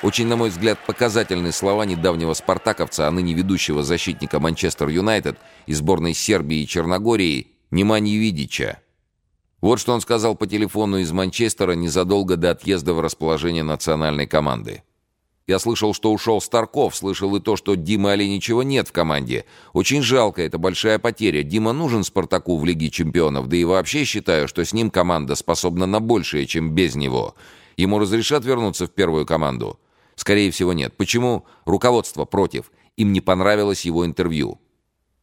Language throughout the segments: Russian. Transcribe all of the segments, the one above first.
Очень, на мой взгляд, показательны слова недавнего спартаковца, а ныне ведущего защитника Манчестер Юнайтед и сборной Сербии и Черногории Немани Видича. Вот что он сказал по телефону из Манчестера незадолго до отъезда в расположение национальной команды. Я слышал, что ушел Старков, слышал и то, что Дима Оленичева нет в команде. Очень жалко, это большая потеря. Дима нужен Спартаку в Лиге чемпионов, да и вообще считаю, что с ним команда способна на большее, чем без него. Ему разрешат вернуться в первую команду? Скорее всего, нет. Почему? Руководство против. Им не понравилось его интервью.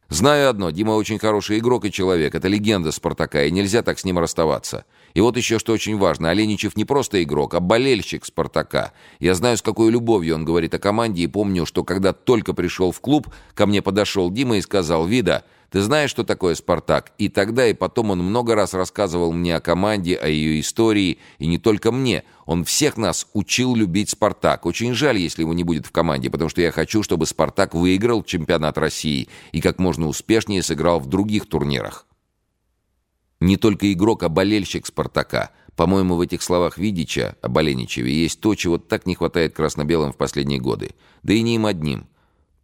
Знаю одно, Дима очень хороший игрок и человек. Это легенда «Спартака», и нельзя так с ним расставаться. И вот еще что очень важно. Оленичев не просто игрок, а болельщик «Спартака». Я знаю, с какой любовью он говорит о команде, и помню, что когда только пришел в клуб, ко мне подошел Дима и сказал, «Вида, ты знаешь, что такое «Спартак»?» И тогда, и потом он много раз рассказывал мне о команде, о ее истории, и не только мне. Он всех нас учил любить «Спартак». Очень жаль, если его не будет в команде, потому что я хочу, чтобы «Спартак» выиграл чемпионат России и как можно успешнее сыграл в других турнирах. Не только игрок, а болельщик «Спартака». По-моему, в этих словах Видича о Боленичеве есть то, чего так не хватает красно-белым в последние годы. Да и не им одним.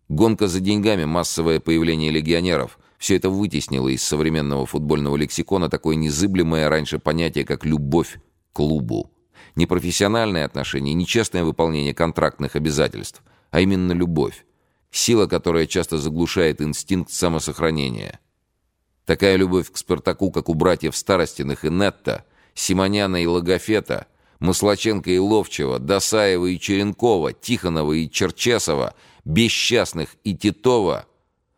Гонка за деньгами, массовое появление легионеров – все это вытеснило из современного футбольного лексикона такое незыблемое раньше понятие, как «любовь к клубу». Не профессиональные отношения, не честное выполнение контрактных обязательств, а именно любовь. Сила, которая часто заглушает инстинкт самосохранения. Такая любовь к Спартаку, как у братьев Старостиных и Нетта, Симоняна и Логофета, Маслаченко и Ловчева, Досаева и Черенкова, Тихонова и Черчесова, Бесчастных и Титова,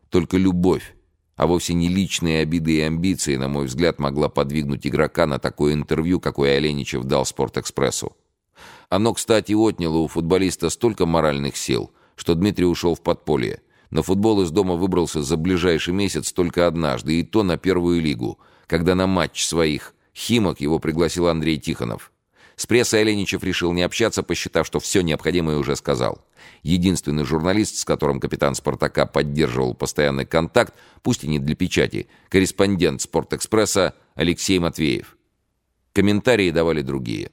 только любовь а вовсе не личные обиды и амбиции, на мой взгляд, могла подвигнуть игрока на такое интервью, какое Оленичев дал «Спортэкспрессу». Оно, кстати, отняло у футболиста столько моральных сил, что Дмитрий ушел в подполье. На футбол из дома выбрался за ближайший месяц только однажды, и то на первую лигу, когда на матч своих «Химок» его пригласил Андрей Тихонов. С прессой Оленичев решил не общаться, посчитав, что все необходимое уже сказал. Единственный журналист, с которым капитан «Спартака» поддерживал постоянный контакт, пусть и не для печати, корреспондент «Спортэкспресса» Алексей Матвеев. Комментарии давали другие.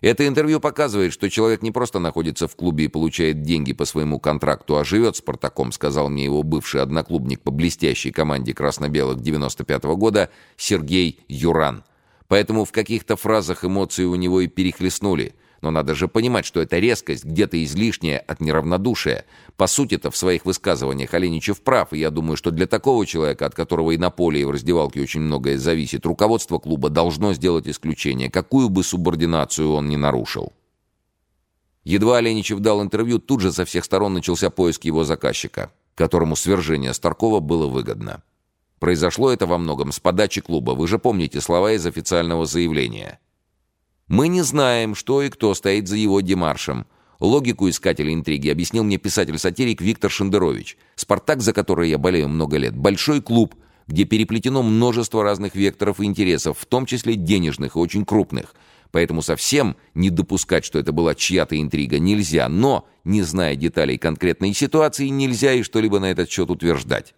Это интервью показывает, что человек не просто находится в клубе и получает деньги по своему контракту, а живет «Спартаком», сказал мне его бывший одноклубник по блестящей команде красно-белых 95 -го года Сергей Юран – Поэтому в каких-то фразах эмоции у него и перехлестнули. Но надо же понимать, что эта резкость где-то излишняя от неравнодушия. По сути-то в своих высказываниях Оленичев прав, и я думаю, что для такого человека, от которого и на поле, и в раздевалке очень многое зависит, руководство клуба должно сделать исключение, какую бы субординацию он ни нарушил. Едва Оленичев дал интервью, тут же со всех сторон начался поиск его заказчика, которому свержение Старкова было выгодно. Произошло это во многом с подачи клуба. Вы же помните слова из официального заявления. Мы не знаем, что и кто стоит за его демаршем. Логику искателя интриги объяснил мне писатель-сатирик Виктор Шендерович. «Спартак», за который я болею много лет, большой клуб, где переплетено множество разных векторов и интересов, в том числе денежных и очень крупных. Поэтому совсем не допускать, что это была чья-то интрига, нельзя. Но, не зная деталей конкретной ситуации, нельзя и что-либо на этот счет утверждать.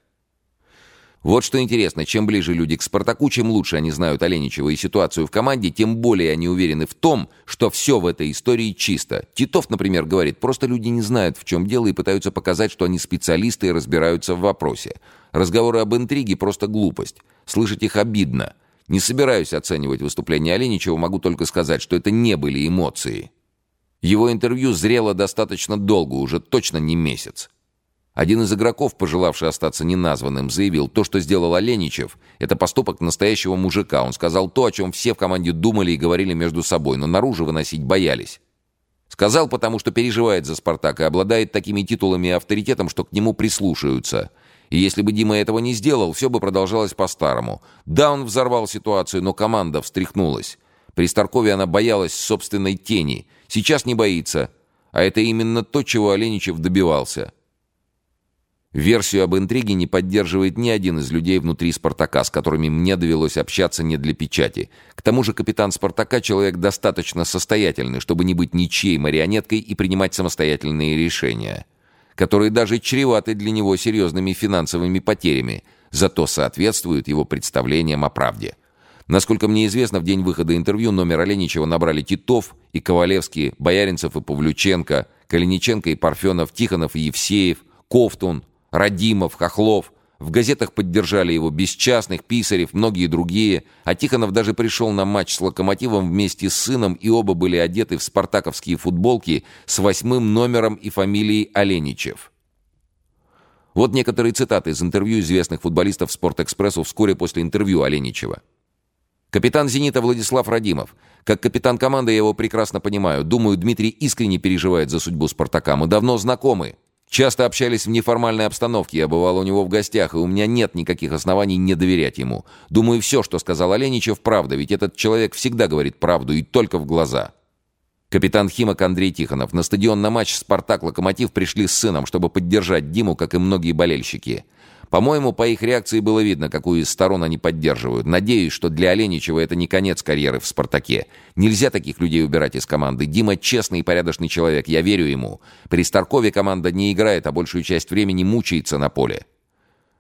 Вот что интересно, чем ближе люди к «Спартаку», чем лучше они знают Оленичева и ситуацию в команде, тем более они уверены в том, что все в этой истории чисто. Титов, например, говорит, просто люди не знают, в чем дело, и пытаются показать, что они специалисты и разбираются в вопросе. Разговоры об интриге — просто глупость. Слышать их обидно. Не собираюсь оценивать выступление Оленичева, могу только сказать, что это не были эмоции. Его интервью зрело достаточно долго, уже точно не месяц. Один из игроков, пожелавший остаться неназванным, заявил, то, что сделал Оленичев, это поступок настоящего мужика. Он сказал то, о чем все в команде думали и говорили между собой, но наружу выносить боялись. Сказал, потому что переживает за «Спартак» и обладает такими титулами и авторитетом, что к нему прислушаются. И если бы Дима этого не сделал, все бы продолжалось по-старому. Да, он взорвал ситуацию, но команда встряхнулась. При Старкове она боялась собственной тени. Сейчас не боится. А это именно то, чего Оленичев добивался. Версию об интриге не поддерживает ни один из людей внутри «Спартака», с которыми мне довелось общаться не для печати. К тому же капитан «Спартака» — человек достаточно состоятельный, чтобы не быть ничьей марионеткой и принимать самостоятельные решения, которые даже чреваты для него серьезными финансовыми потерями, зато соответствуют его представлениям о правде. Насколько мне известно, в день выхода интервью номер Оленичева набрали Титов и Ковалевский, Бояринцев и Павлюченко, Калиниченко и Парфенов, Тихонов и Евсеев, Ковтун, Радимов, Хохлов. В газетах поддержали его Бесчастных, Писарев, многие другие, а Тихонов даже пришел на матч с «Локомотивом» вместе с сыном, и оба были одеты в спартаковские футболки с восьмым номером и фамилией Оленичев. Вот некоторые цитаты из интервью известных футболистов «Спортэкспрессу» вскоре после интервью Оленичева. Капитан «Зенита» Владислав Радимов. Как капитан команды я его прекрасно понимаю. Думаю, Дмитрий искренне переживает за судьбу «Спартака». Мы давно знакомы. Часто общались в неформальной обстановке, я бывал у него в гостях, и у меня нет никаких оснований не доверять ему. Думаю, все, что сказал Оленичев, правда, ведь этот человек всегда говорит правду и только в глаза. Капитан Химок Андрей Тихонов. На стадион на матч «Спартак-Локомотив» пришли с сыном, чтобы поддержать Диму, как и многие болельщики. По-моему, по их реакции было видно, какую из сторон они поддерживают. Надеюсь, что для Оленичева это не конец карьеры в «Спартаке». Нельзя таких людей убирать из команды. Дима честный и порядочный человек, я верю ему. При Старкове команда не играет, а большую часть времени мучается на поле.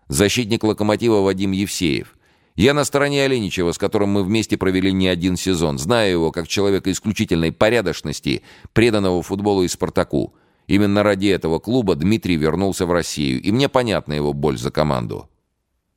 Защитник «Локомотива» Вадим Евсеев. Я на стороне Оленичева, с которым мы вместе провели не один сезон. Знаю его как человека исключительной порядочности, преданного футболу и «Спартаку». Именно ради этого клуба Дмитрий вернулся в Россию, и мне понятна его боль за команду.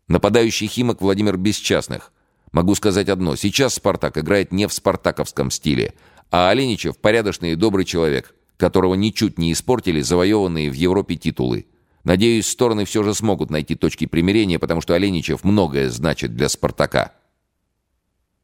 Нападающий Химок Владимир Бесчастных. Могу сказать одно. Сейчас «Спартак» играет не в спартаковском стиле, а Оленичев – порядочный и добрый человек, которого ничуть не испортили завоеванные в Европе титулы. Надеюсь, стороны все же смогут найти точки примирения, потому что Оленичев многое значит для «Спартака».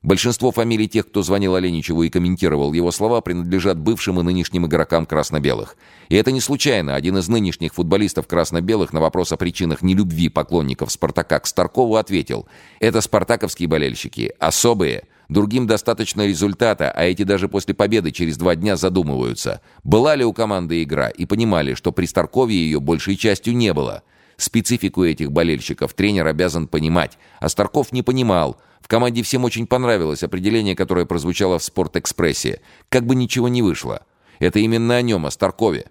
Большинство фамилий тех, кто звонил Оленичеву и комментировал его слова, принадлежат бывшим и нынешним игрокам красно-белых. И это не случайно. Один из нынешних футболистов красно-белых на вопрос о причинах нелюбви поклонников «Спартака» к Старкову ответил «Это спартаковские болельщики, особые». Другим достаточно результата, а эти даже после победы через два дня задумываются, была ли у команды игра, и понимали, что при Старкове ее большей частью не было. Специфику этих болельщиков тренер обязан понимать, а Старков не понимал – в команде всем очень понравилось определение, которое прозвучало в «Спортэкспрессе». Как бы ничего не вышло. Это именно о нем, о Старкове.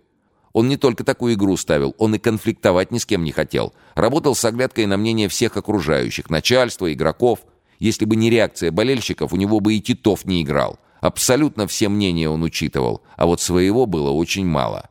Он не только такую игру ставил, он и конфликтовать ни с кем не хотел. Работал с оглядкой на мнение всех окружающих, начальства, игроков. Если бы не реакция болельщиков, у него бы и Титов не играл. Абсолютно все мнения он учитывал, а вот своего было очень мало.